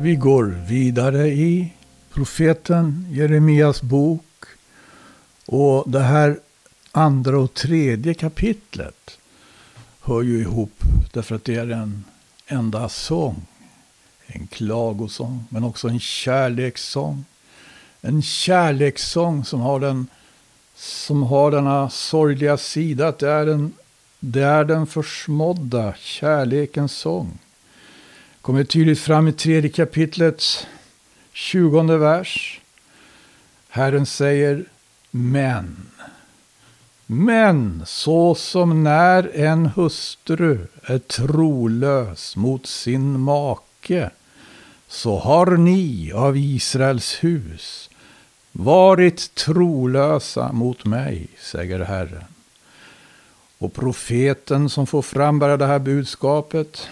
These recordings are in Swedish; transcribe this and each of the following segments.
Vi går vidare i profeten Jeremias bok. Och det här andra och tredje kapitlet hör ju ihop därför att det är en enda sång. En klagosång, men också en kärlekssång. En kärlekssång som har den som har denna sorgliga sida. Att det är, en, det är den försmådda kärlekens sång kommer tydligt fram i tredje kapitlets tjugonde vers. Herren säger men. Men så som när en hustru är trolös mot sin make så har ni av Israels hus varit trolösa mot mig, säger Herren. Och profeten som får frambära det här budskapet,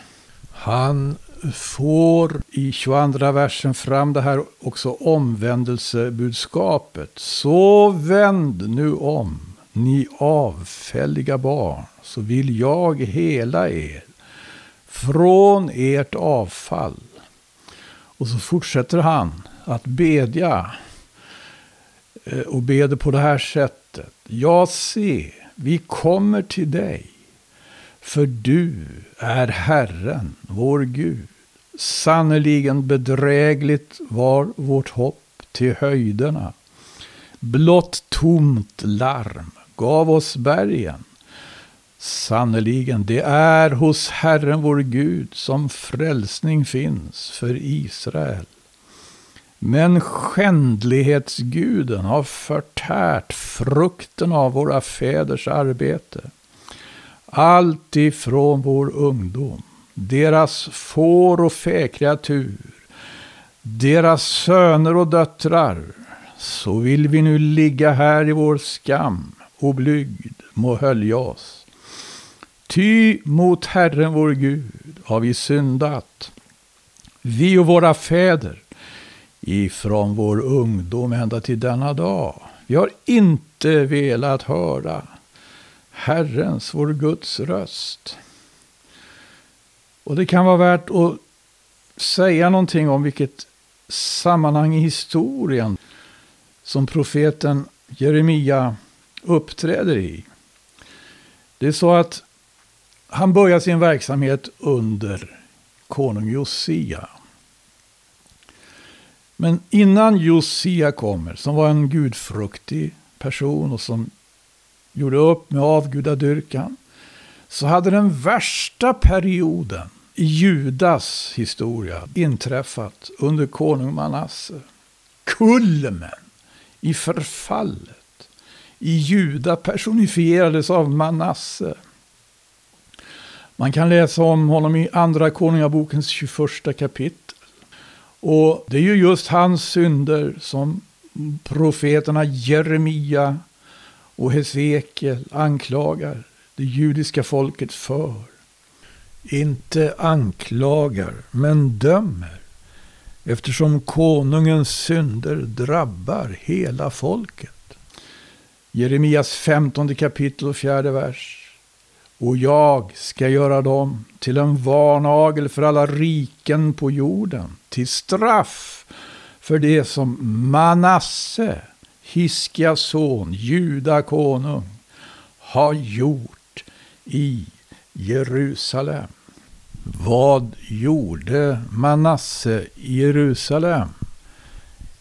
han får i 22 versen fram det här också omvändelsebudskapet. Så vänd nu om, ni avfälliga barn, så vill jag hela er från ert avfall. Och så fortsätter han att bedja eh, och beder på det här sättet. Ja, se, vi kommer till dig. För du är Herren, vår Gud. Sannerligen bedrägligt var vårt hopp till höjderna. Blott tomt larm gav oss bergen. Sannerligen, det är hos Herren vår Gud som frälsning finns för Israel. Men skändlighetsguden har förtärt frukten av våra fäders arbete. Allt ifrån vår ungdom, deras får och fäkreatur, deras söner och döttrar, så vill vi nu ligga här i vår skam och blygd må hölja oss. Ty mot Herren vår Gud har vi syndat, vi och våra fäder, ifrån vår ungdom ända till denna dag. Vi har inte velat höra Herrens, vår Guds röst. Och det kan vara värt att säga någonting om vilket sammanhang i historien som profeten Jeremia uppträder i. Det är så att han börjar sin verksamhet under konung Josia. Men innan Josia kommer, som var en gudfruktig person och som gjorde upp med avgudadyrkan, så hade den värsta perioden i Judas historia inträffat under konung Manasse. Kulmen i förfallet i Juda personifierades av Manasse. Man kan läsa om honom i Andra Konungabokens 21 kapitel. Och det är ju just hans synder som profeterna Jeremia och Hesekiel anklagar det judiska folket för. Inte anklagar, men dömer. Eftersom konungens synder drabbar hela folket. Jeremias 15 kapitel och fjärde vers. Och jag ska göra dem till en varnagel för alla riken på jorden, till straff för det som Manasse, Hiskias son, Juda konung, har gjort i Jerusalem. Vad gjorde Manasse i Jerusalem?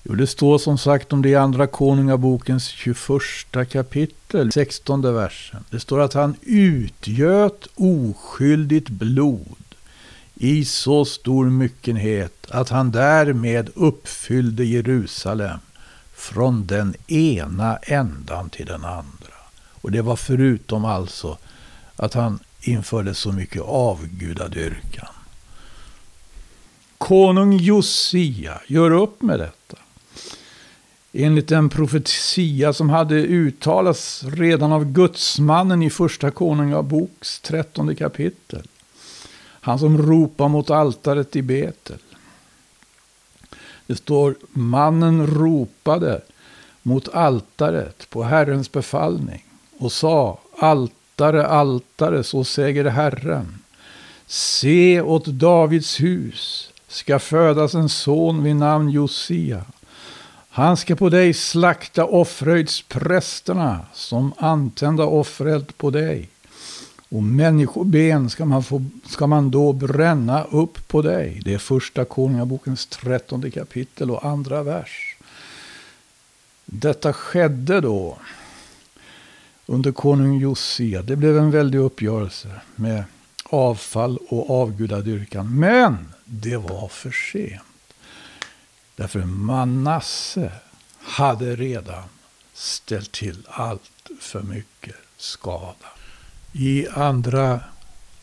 Jo, det står som sagt om det i Andra Konungabokens 21 kapitel, 16 versen. Det står att han utgöt oskyldigt blod i så stor myckenhet att han därmed uppfyllde Jerusalem från den ena ändan till den andra. Och det var förutom alltså att han införde så mycket avgudadyrkan. Konung Josia gör upp med detta enligt en profetia som hade uttalats redan av gudsmannen i första konungaboks trettonde kapitel. Han som ropar mot altaret i Betel. Det står mannen ropade mot altaret på Herrens befallning och sa altare, altare, så säger Herren. Se åt Davids hus ska födas en son vid namn Josia. Han ska på dig slakta offröjdsprästerna som antända offret på dig. Och människoben ska man, få, ska man då bränna upp på dig. Det är första Konungabokens trettonde kapitel och andra vers. Detta skedde då under konung Josia. Det blev en väldig uppgörelse med avfall och avgudadyrkan. Men det var för sent. Därför Manasse hade redan ställt till allt för mycket skada. I andra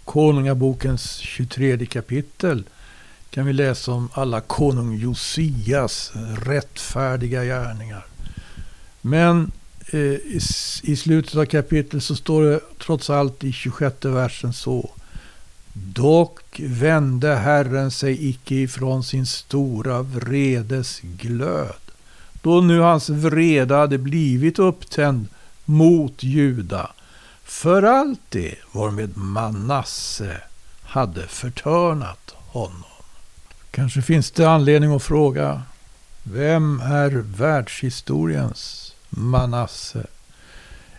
Konungabokens 23 kapitel kan vi läsa om alla konung Josias rättfärdiga gärningar. Men eh, i, i slutet av kapitlet så står det trots allt i 26 versen så. Dock vände Herren sig icke ifrån sin stora vredes glöd. Då nu hans vrede hade blivit upptänd mot Juda för allt det varmed Manasse hade förtörnat honom. Kanske finns det anledning att fråga, vem är världshistoriens Manasse?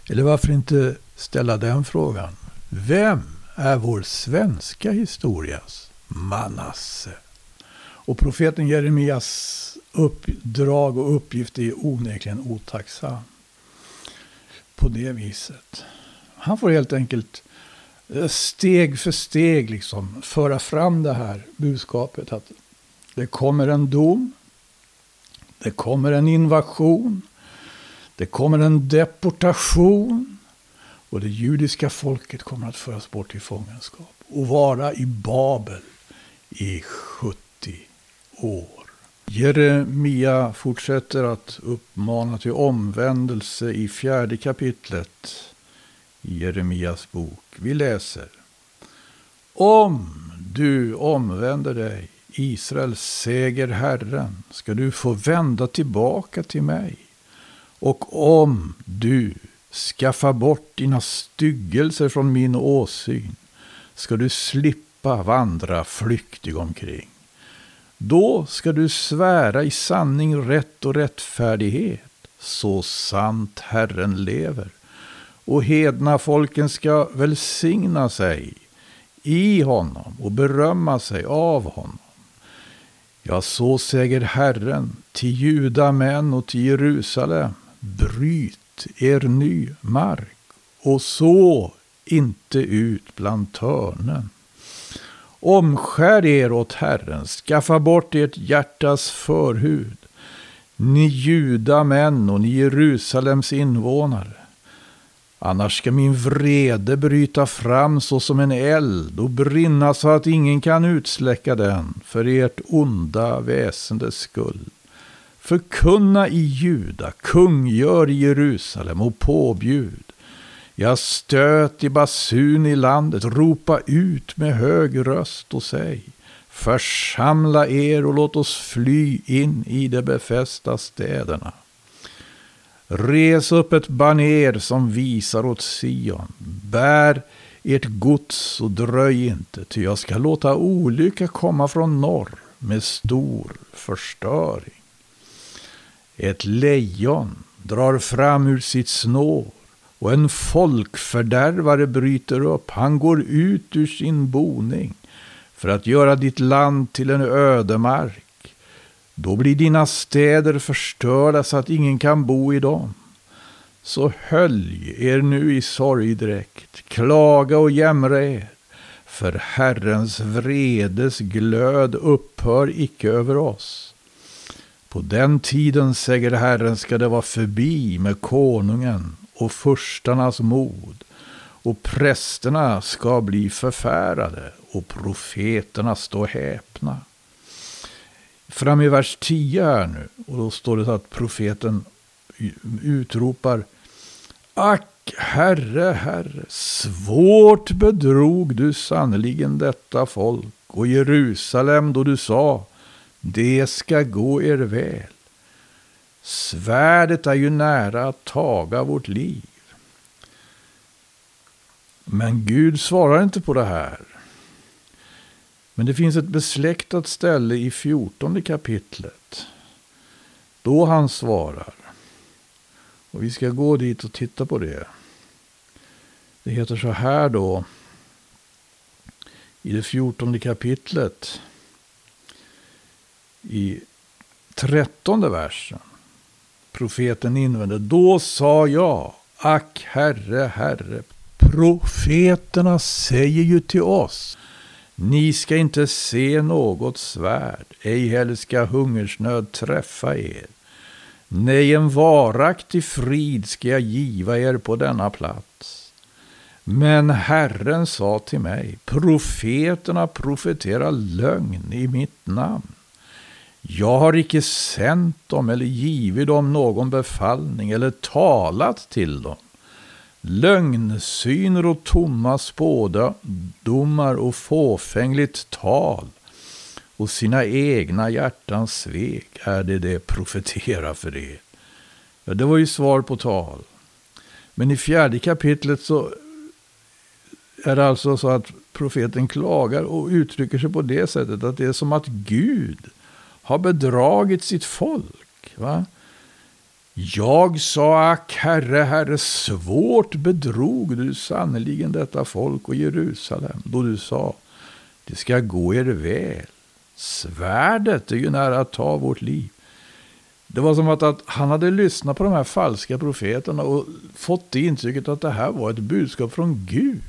Eller varför inte ställa den frågan? Vem är vår svenska historias Manasse? Och profeten Jeremias uppdrag och uppgift är onekligen otacksam. På det viset. Han får helt enkelt eh, steg för steg liksom föra fram det här budskapet. Att det kommer en dom. Det kommer en invasion. Det kommer en deportation. Och det judiska folket kommer att föras bort i fångenskap. Och vara i Babel i 70 år. Jeremia fortsätter att uppmana till omvändelse i fjärde kapitlet i Jeremias bok. Vi läser. Om du omvänder dig, Israels säger Herren, ska du få vända tillbaka till mig. Och om du skaffar bort dina styggelser från min åsyn, ska du slippa vandra flyktig omkring. Då ska du svära i sanning, rätt och rättfärdighet, så sant Herren lever och hedna folken ska välsigna sig i honom och berömma sig av honom. Ja, så säger Herren till judamän och till Jerusalem. Bryt er ny mark och så inte ut bland törnen. Omskär er åt Herren, skaffa bort ert hjärtas förhud, ni judamän och ni Jerusalems invånare. Annars ska min vrede bryta fram såsom en eld och brinna så att ingen kan utsläcka den för ert onda väsendes skull. Förkunna i Juda, kungör i Jerusalem och påbjud. Jag stöt i basun i landet, ropa ut med hög röst och säg. Församla er och låt oss fly in i de befästa städerna. Res upp ett baner som visar åt Sion. Bär ert gods och dröj inte, ty jag ska låta olycka komma från norr med stor förstöring. Ett lejon drar fram ur sitt snår och en folkfördärvare bryter upp. Han går ut ur sin boning för att göra ditt land till en ödemark. Då blir dina städer förstörda så att ingen kan bo i dem. Så hölj er nu i sorgdräkt, klaga och jämra er, för Herrens vredes glöd upphör icke över oss. På den tiden, säger Herren, ska det vara förbi med konungen och furstarnas mod, och prästerna ska bli förfärade och profeterna stå häpna fram i vers 10 här nu. Och då står det så att profeten utropar. Ack, Herre, Herre, svårt bedrog du sannerligen detta folk och Jerusalem då du sa, det ska gå er väl. Svärdet är ju nära att taga vårt liv. Men Gud svarar inte på det här. Men det finns ett besläktat ställe i fjortonde kapitlet. Då han svarar. Och vi ska gå dit och titta på det. Det heter så här då. I det fjortonde kapitlet. I trettonde versen. Profeten invände. Då sa jag. Ack herre, herre. Profeterna säger ju till oss. Ni ska inte se något svärd, ej heller ska hungersnöd träffa er. Nej, en varaktig frid ska jag giva er på denna plats. Men Herren sa till mig, profeterna profeterar lögn i mitt namn. Jag har icke sänt dem eller givit dem någon befallning eller talat till dem. Lögnsyner och tomma spådomar och fåfängligt tal och sina egna hjärtans svek är det det profeterar för er. Ja, det var ju svar på tal. Men i fjärde kapitlet så är det alltså så att profeten klagar och uttrycker sig på det sättet att det är som att Gud har bedragit sitt folk. Va? Jag sa, ack herre, herre, svårt bedrog du sannerligen detta folk och Jerusalem, då du sa, det ska gå er väl. Svärdet är ju nära att ta vårt liv. Det var som att, att han hade lyssnat på de här falska profeterna och fått det intrycket att det här var ett budskap från Gud.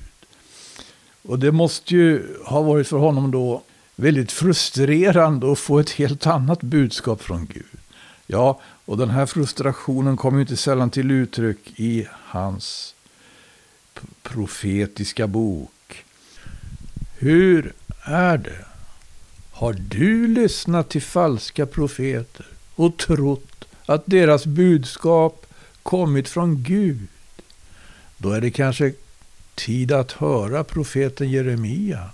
Och det måste ju ha varit för honom då väldigt frustrerande att få ett helt annat budskap från Gud. Ja, och den här frustrationen kommer inte sällan till uttryck i hans profetiska bok. Hur är det? Har du lyssnat till falska profeter och trott att deras budskap kommit från Gud? Då är det kanske tid att höra profeten Jeremia.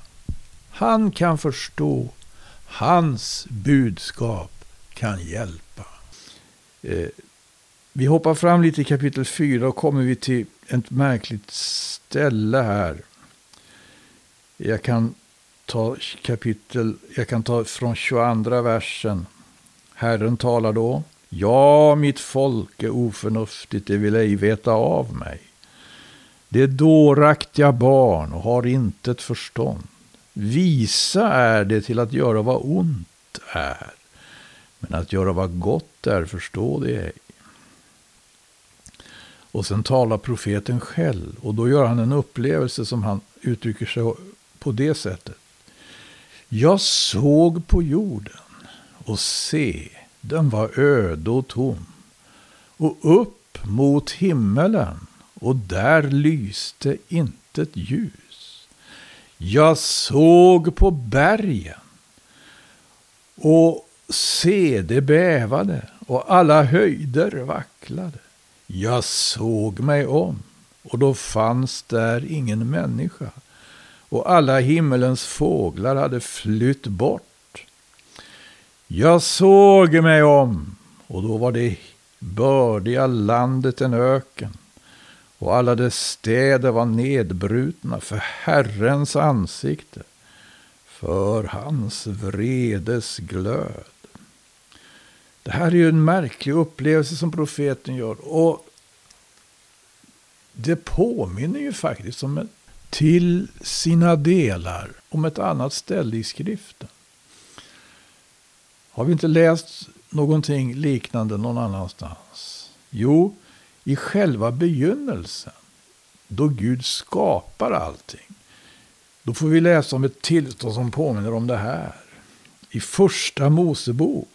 Han kan förstå. Hans budskap kan hjälpa. Eh, vi hoppar fram lite i kapitel 4 och kommer vi till ett märkligt ställe här. Jag kan ta kapitel, jag kan ta från 22 versen. Herren talar då. Ja, mitt folk är oförnuftigt, det vill ej veta av mig. Det är dåraktiga barn och har intet förstånd. Visa är det till att göra vad ont är. Men att göra vad gott där förstå det ej. Och sen talar profeten själv. Och då gör han en upplevelse som han uttrycker sig på det sättet. Jag såg på jorden och se, den var öde och tom. Och upp mot himmelen och där lyste intet ljus. Jag såg på bergen och se, det bävade och alla höjder vacklade. Jag såg mig om och då fanns där ingen människa och alla himmelens fåglar hade flytt bort. Jag såg mig om och då var det bördiga landet en öken och alla dess städer var nedbrutna för Herrens ansikte, för hans vredes glöd. Det här är ju en märklig upplevelse som profeten gör. Och det påminner ju faktiskt om ett, till sina delar om ett annat ställe i skriften. Har vi inte läst någonting liknande någon annanstans? Jo, i själva begynnelsen, då Gud skapar allting. Då får vi läsa om ett tillstånd som påminner om det här. I första Mosebok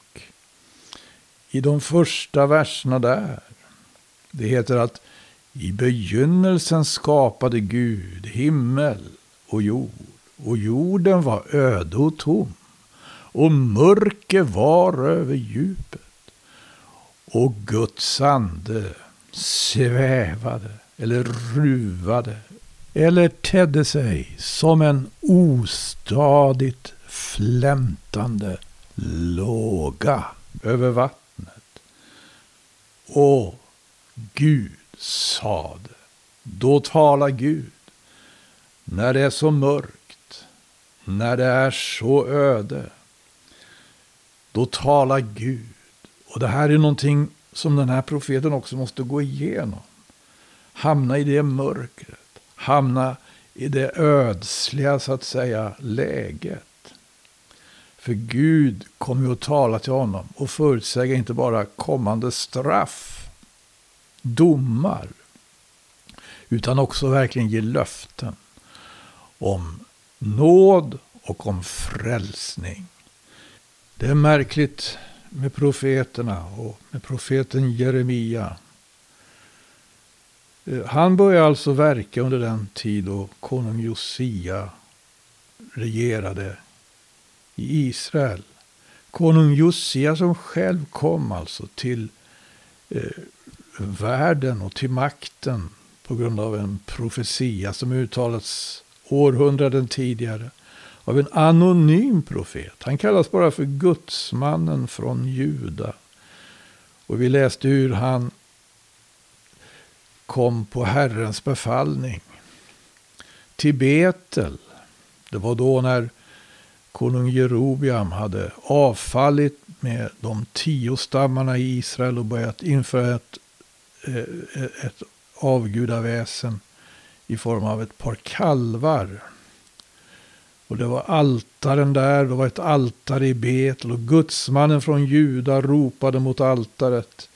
i de första verserna där. Det heter att i begynnelsen skapade Gud himmel och jord. Och jorden var öde och tom. Och mörker var över djupet. Och Guds ande svävade eller ruvade eller tedde sig som en ostadigt flämtande låga över vattnet. Och Gud sade. Då talar Gud. När det är så mörkt. när det är så öde, då talar Gud. Och det här är någonting som den här profeten också måste gå igenom. Hamna i det mörkret. Hamna i det ödsliga, så att säga, läget. För Gud kommer ju att tala till honom och förutsäga inte bara kommande straff, domar, utan också verkligen ge löften om nåd och om frälsning. Det är märkligt med profeterna och med profeten Jeremia. Eh, han började alltså verka under den tid då konung Josia regerade i Israel. Konung Josia som själv kom alltså till eh, världen och till makten på grund av en profetia som uttalats århundraden tidigare av en anonym profet. Han kallas bara för gudsmannen från Juda. Och vi läste hur han kom på Herrens befallning till Betel. Det var då när konung Jerobiam hade avfallit med de tio stammarna i Israel och börjat införa ett, eh, eh, ett avgudaväsen i form av ett par kalvar. Och det var altaren där, det var ett altare i Betel och gudsmannen från Juda ropade mot altaret.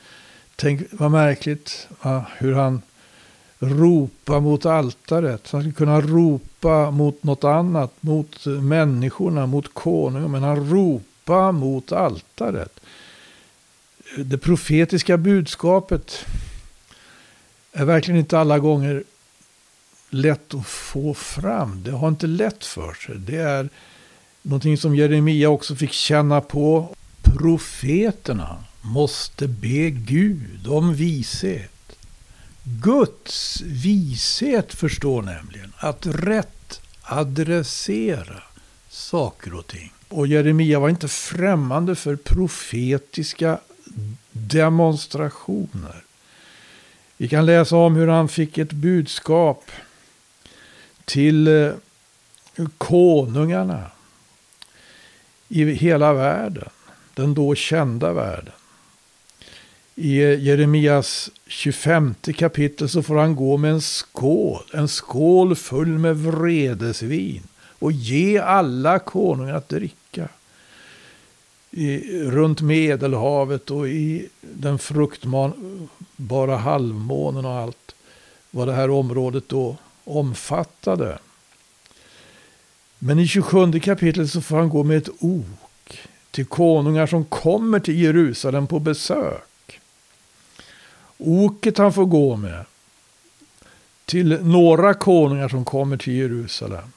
Tänk vad märkligt va? hur han ropa mot altaret. Han skulle kunna ropa mot något annat, mot människorna, mot konungen. Men han ropade mot altaret. Det profetiska budskapet är verkligen inte alla gånger lätt att få fram. Det har inte lätt för sig. Det är någonting som Jeremia också fick känna på. Profeterna måste be Gud om vishet. Guds vishet förstår nämligen att rätt adressera saker och ting. Och Jeremia var inte främmande för profetiska demonstrationer. Vi kan läsa om hur han fick ett budskap till eh, konungarna i hela världen. Den då kända världen. I Jeremias 25 kapitel så får han gå med en skål. En skål full med vredesvin. Och ge alla konungar att dricka. I, runt Medelhavet och i den fruktbara halvmånen och allt. Vad det här området då omfattade. Men i 27 kapitlet så får han gå med ett ok till konungar som kommer till Jerusalem på besök. Oket han får gå med till några konungar som kommer till Jerusalem.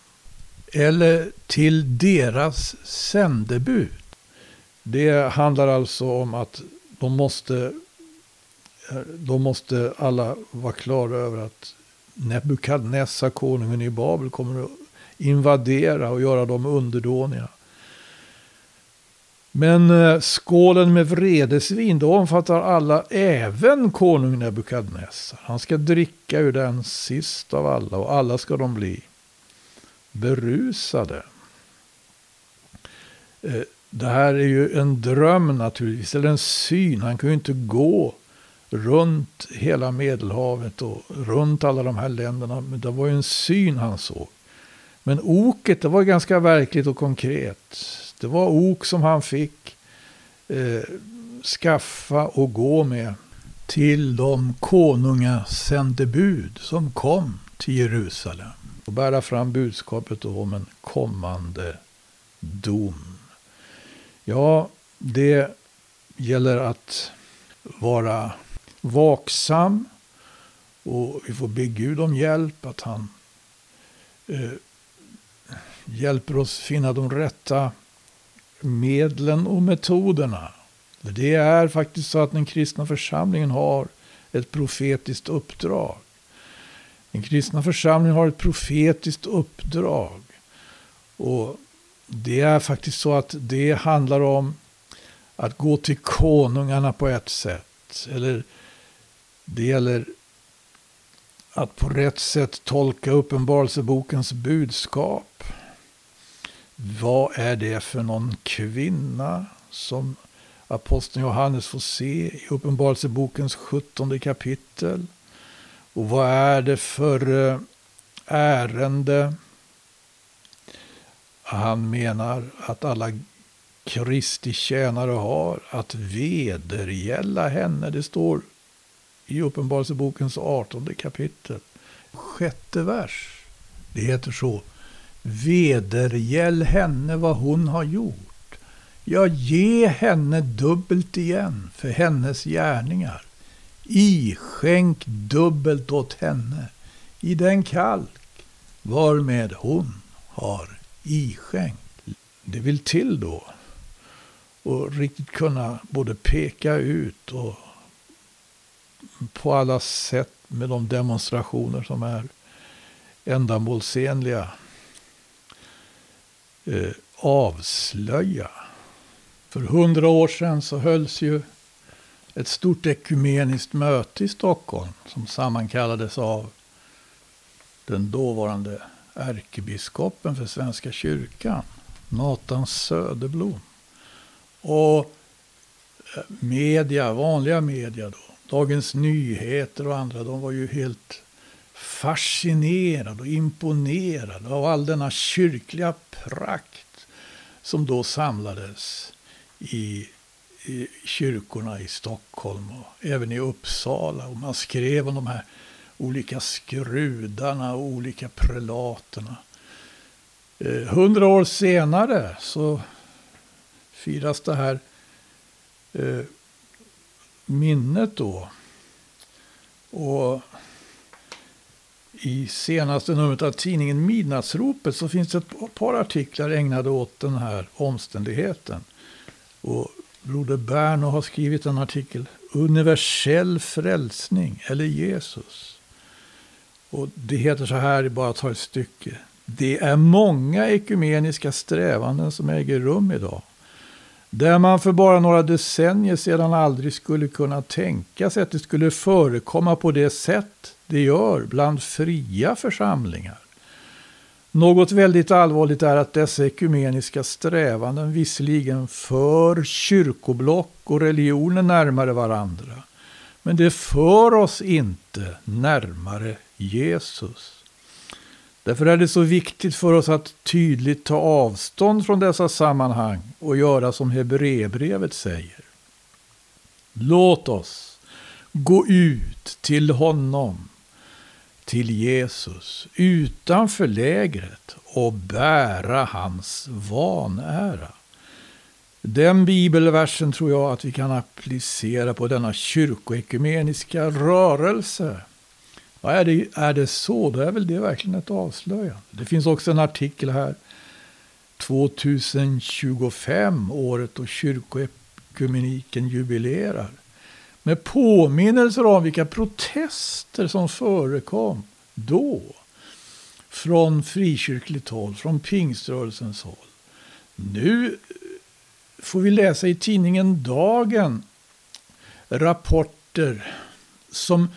Eller till deras sändebud. Det handlar alltså om att de måste, eh, de måste alla vara klara över att Nebukadnessar, konungen i Babel, kommer att invadera och göra dem underdåniga. Men eh, skålen med vredesvin, då omfattar alla, även konung Nebukadnessar. Han ska dricka ur den sist av alla och alla ska de bli berusade. Eh, det här är ju en dröm naturligtvis, eller en syn. Han kan ju inte gå runt hela Medelhavet och runt alla de här länderna. Men det var ju en syn han såg. Men oket, det var ganska verkligt och konkret. Det var ok som han fick eh, skaffa och gå med till de konungasändebud som kom till Jerusalem. Och bära fram budskapet om en kommande dom. Ja, det gäller att vara vaksam. Och vi får be Gud om hjälp, att han eh, hjälper oss finna de rätta medlen och metoderna. Det är faktiskt så att den kristna församlingen har ett profetiskt uppdrag. Den kristna församlingen har ett profetiskt uppdrag. Och det är faktiskt så att det handlar om att gå till konungarna på ett sätt. Eller det gäller att på rätt sätt tolka uppenbarelsebokens budskap. Vad är det för någon kvinna som aposteln Johannes får se i Uppenbarelsebokens 17 kapitel? Och vad är det för eh, ärende han menar att alla Kristi tjänare har att vedergälla henne. Det står i Uppenbarelsebokens 18 kapitel. Sjätte vers. Det heter så. Vedergäll henne vad hon har gjort. Ja, ge henne dubbelt igen för hennes gärningar. Iskänk dubbelt åt henne i den kalk varmed hon har iskänkt. Det vill till då och riktigt kunna både peka ut och på alla sätt med de demonstrationer som är ändamålsenliga eh, avslöja. För hundra år sedan så hölls ju ett stort ekumeniskt möte i Stockholm som sammankallades av den dåvarande ärkebiskopen för Svenska kyrkan, Nathan Söderblom. Och eh, media, vanliga media då, Dagens Nyheter och andra, de var ju helt fascinerad och imponerad av all denna kyrkliga prakt som då samlades i, i kyrkorna i Stockholm och även i Uppsala. Och man skrev om de här olika skrudarna och olika prelaterna. Eh, hundra år senare så firas det här eh, minnet då. Och i senaste numret av tidningen Midnattsropet så finns det ett par artiklar ägnade åt den här omständigheten. Och Broder Berno har skrivit en artikel, Universell frälsning eller Jesus. Och det heter så här, bara ta ett stycke. Det är många ekumeniska strävanden som äger rum idag. Där man för bara några decennier sedan aldrig skulle kunna tänka sig att det skulle förekomma på det sätt det gör bland fria församlingar. Något väldigt allvarligt är att dessa ekumeniska strävanden visserligen för kyrkoblock och religioner närmare varandra. Men det för oss inte närmare Jesus. Därför är det så viktigt för oss att tydligt ta avstånd från dessa sammanhang och göra som Hebreerbrevet säger. Låt oss gå ut till honom, till Jesus, utanför lägret och bära hans vanära. Den bibelversen tror jag att vi kan applicera på denna kyrkoekumeniska rörelse. Ja, är, det, är det så, då är väl det verkligen ett avslöjande. Det finns också en artikel här. 2025, året då kyrkoekumeniken jubilerar. Med påminnelser om vilka protester som förekom då. Från frikyrkligt håll, från pingströrelsens håll. Nu får vi läsa i tidningen Dagen rapporter som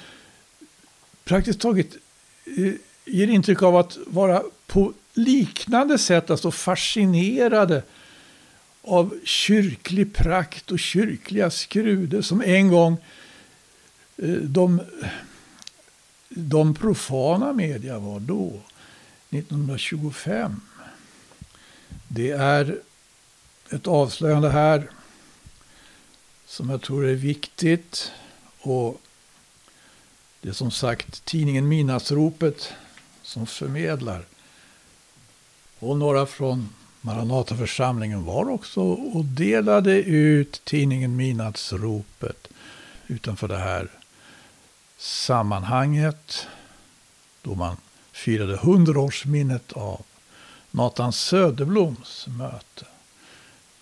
praktiskt taget eh, ger intryck av att vara på liknande sätt alltså fascinerade av kyrklig prakt och kyrkliga skruder som en gång eh, de, de profana media var då, 1925. Det är ett avslöjande här som jag tror är viktigt. Och det är som sagt tidningen Midnattsropet som förmedlar. Och några från Maranataförsamlingen var också och delade ut tidningen Midnattsropet utanför det här sammanhanget då man firade hundraårsminnet av Nathan Söderbloms möte.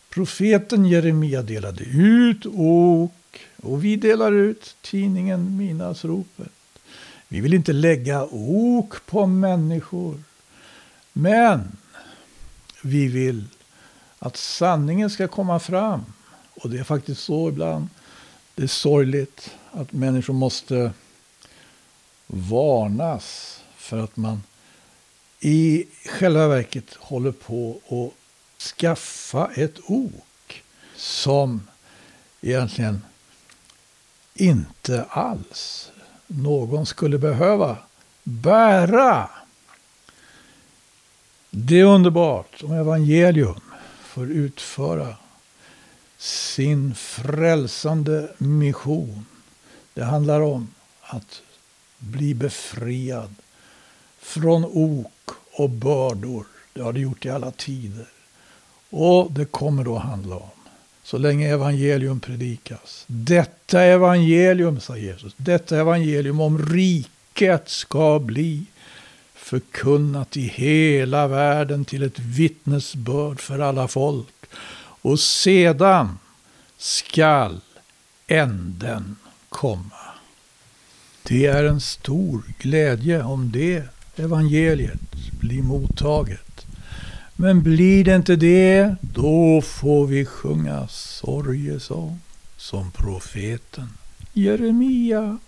Profeten Jeremia delade ut och och vi delar ut tidningen Midnattsropet. Vi vill inte lägga ok på människor. Men vi vill att sanningen ska komma fram. Och det är faktiskt så ibland. Det är sorgligt att människor måste varnas för att man i själva verket håller på att skaffa ett ok som egentligen inte alls någon skulle behöva bära. Det är underbart om evangelium får utföra sin frälsande mission. Det handlar om att bli befriad från ok och bördor. Det har det gjort i alla tider. Och det kommer då att handla om, så länge evangelium predikas. Detta evangelium, sa Jesus, detta evangelium om riket ska bli förkunnat i hela världen till ett vittnesbörd för alla folk. Och sedan skall änden komma. Det är en stor glädje om det evangeliet blir mottaget. Men blir det inte det, då får vi sjunga sorgesång som profeten Jeremia